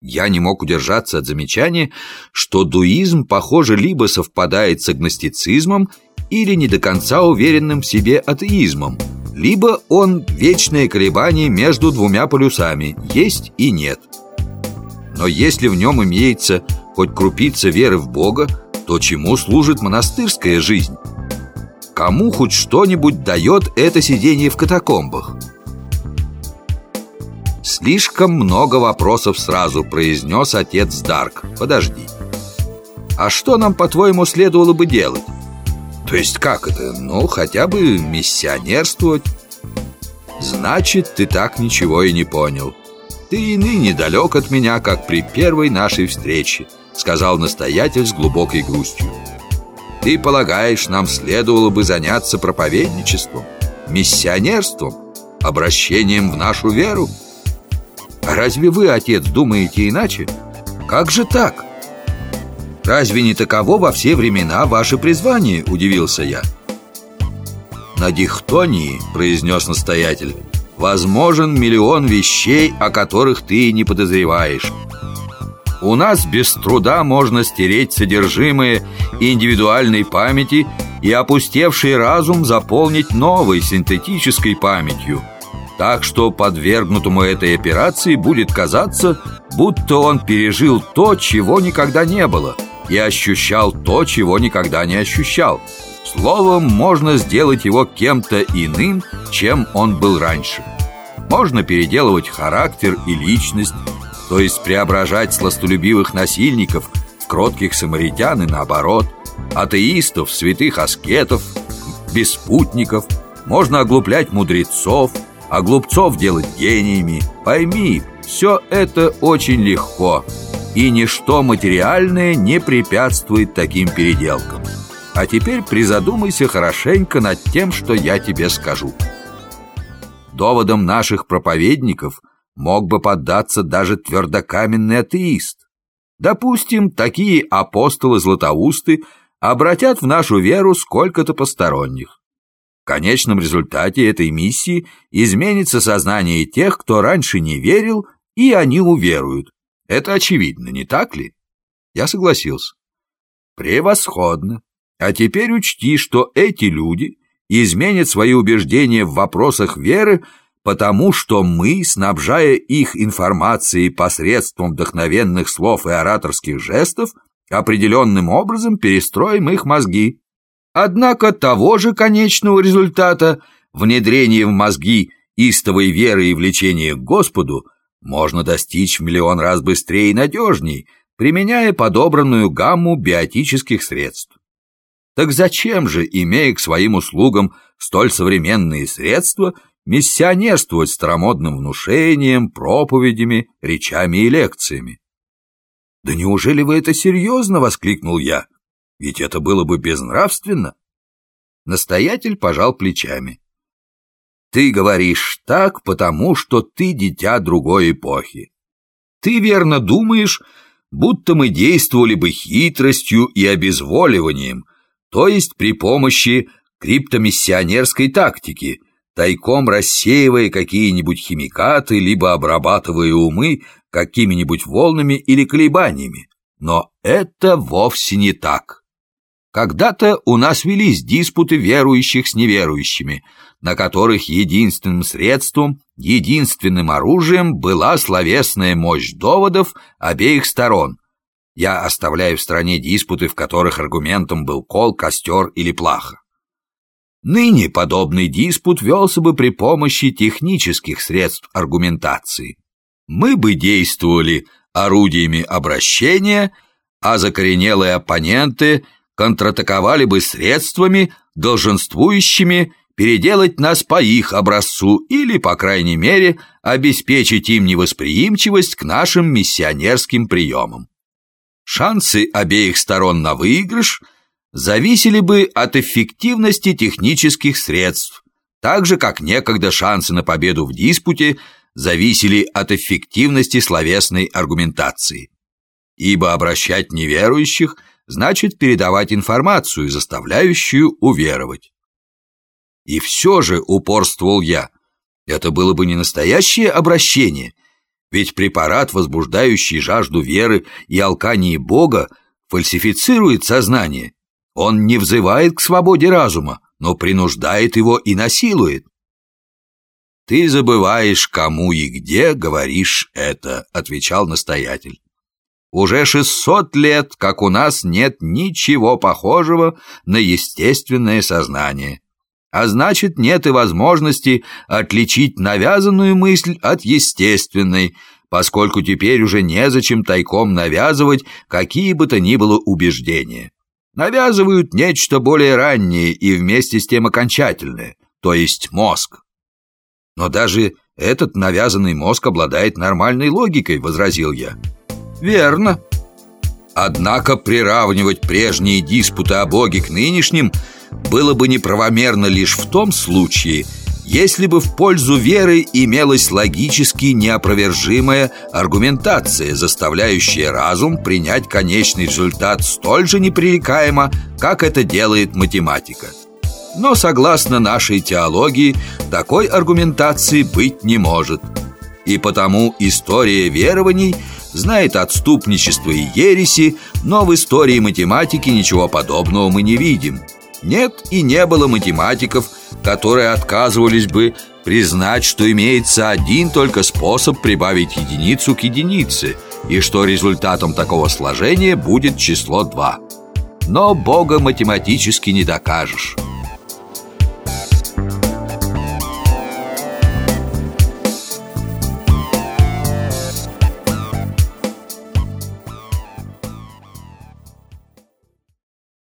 Я не мог удержаться от замечания, что дуизм, похоже, либо совпадает с агностицизмом, или не до конца уверенным в себе атеизмом, либо он вечное колебание между двумя полюсами, есть и нет. Но если в нем имеется хоть крупица веры в Бога, то чему служит монастырская жизнь? Кому хоть что-нибудь дает это сидение в катакомбах? «Слишком много вопросов сразу», — произнес отец Дарк. «Подожди. А что нам, по-твоему, следовало бы делать?» «То есть как это? Ну, хотя бы миссионерствовать». «Значит, ты так ничего и не понял. Ты и ныне далек от меня, как при первой нашей встрече», — сказал настоятель с глубокой грустью. «Ты полагаешь, нам следовало бы заняться проповедничеством, миссионерством, обращением в нашу веру?» Разве вы, отец, думаете иначе? Как же так? Разве не таково во все времена ваше призвание, удивился я. На дихтонии, произнес настоятель, возможен миллион вещей, о которых ты не подозреваешь. У нас без труда можно стереть содержимое индивидуальной памяти и опустевший разум заполнить новой синтетической памятью – так что подвергнутому этой операции будет казаться, будто он пережил то, чего никогда не было, и ощущал то, чего никогда не ощущал. Словом, можно сделать его кем-то иным, чем он был раньше. Можно переделывать характер и личность, то есть преображать сластолюбивых насильников в кротких самаритян и наоборот, атеистов, святых аскетов, беспутников, можно оглуплять мудрецов – а глупцов делать гениями. Пойми, все это очень легко, и ничто материальное не препятствует таким переделкам. А теперь призадумайся хорошенько над тем, что я тебе скажу. Доводом наших проповедников мог бы поддаться даже твердокаменный атеист. Допустим, такие апостолы-златоусты обратят в нашу веру сколько-то посторонних конечном результате этой миссии изменится сознание тех, кто раньше не верил, и они уверуют. Это очевидно, не так ли? Я согласился. Превосходно. А теперь учти, что эти люди изменят свои убеждения в вопросах веры, потому что мы, снабжая их информацией посредством вдохновенных слов и ораторских жестов, определенным образом перестроим их мозги. Однако того же конечного результата, внедрения в мозги истовой веры и влечения к Господу, можно достичь в миллион раз быстрее и надежней, применяя подобранную гамму биотических средств. Так зачем же, имея к своим услугам столь современные средства, миссионерствовать старомодным внушением, проповедями, речами и лекциями? «Да неужели вы это серьезно?» — воскликнул я. Ведь это было бы безнравственно. Настоятель пожал плечами. Ты говоришь так, потому что ты дитя другой эпохи. Ты верно думаешь, будто мы действовали бы хитростью и обезволиванием, то есть при помощи криптомиссионерской тактики, тайком рассеивая какие-нибудь химикаты, либо обрабатывая умы какими-нибудь волнами или колебаниями. Но это вовсе не так. Когда-то у нас велись диспуты верующих с неверующими, на которых единственным средством, единственным оружием была словесная мощь доводов обеих сторон. Я оставляю в стране диспуты, в которых аргументом был кол, костер или плаха. Ныне подобный диспут велся бы при помощи технических средств аргументации. Мы бы действовали орудиями обращения, а закоренелые оппоненты – контратаковали бы средствами, долженствующими переделать нас по их образцу или, по крайней мере, обеспечить им невосприимчивость к нашим миссионерским приемам. Шансы обеих сторон на выигрыш зависели бы от эффективности технических средств, так же, как некогда шансы на победу в диспуте зависели от эффективности словесной аргументации. Ибо обращать неверующих – значит передавать информацию, заставляющую уверовать. И все же, упорствовал я, это было бы не настоящее обращение, Ведь препарат, возбуждающий жажду веры и алкании Бога, фальсифицирует сознание. Он не взывает к свободе разума, но принуждает его и насилует. «Ты забываешь, кому и где говоришь это», — отвечал настоятель. «Уже шестьсот лет, как у нас нет ничего похожего на естественное сознание. А значит, нет и возможности отличить навязанную мысль от естественной, поскольку теперь уже незачем тайком навязывать какие бы то ни было убеждения. Навязывают нечто более раннее и вместе с тем окончательное, то есть мозг. Но даже этот навязанный мозг обладает нормальной логикой, возразил я. Верно. Однако приравнивать прежние диспуты о Боге к нынешним было бы неправомерно лишь в том случае, если бы в пользу веры имелась логически неопровержимая аргументация, заставляющая разум принять конечный результат столь же непререкаемо, как это делает математика. Но согласно нашей теологии, такой аргументации быть не может. И потому история верований знает отступничество и ереси, но в истории математики ничего подобного мы не видим. Нет и не было математиков, которые отказывались бы признать, что имеется один только способ прибавить единицу к единице и что результатом такого сложения будет число 2. Но Бога математически не докажешь.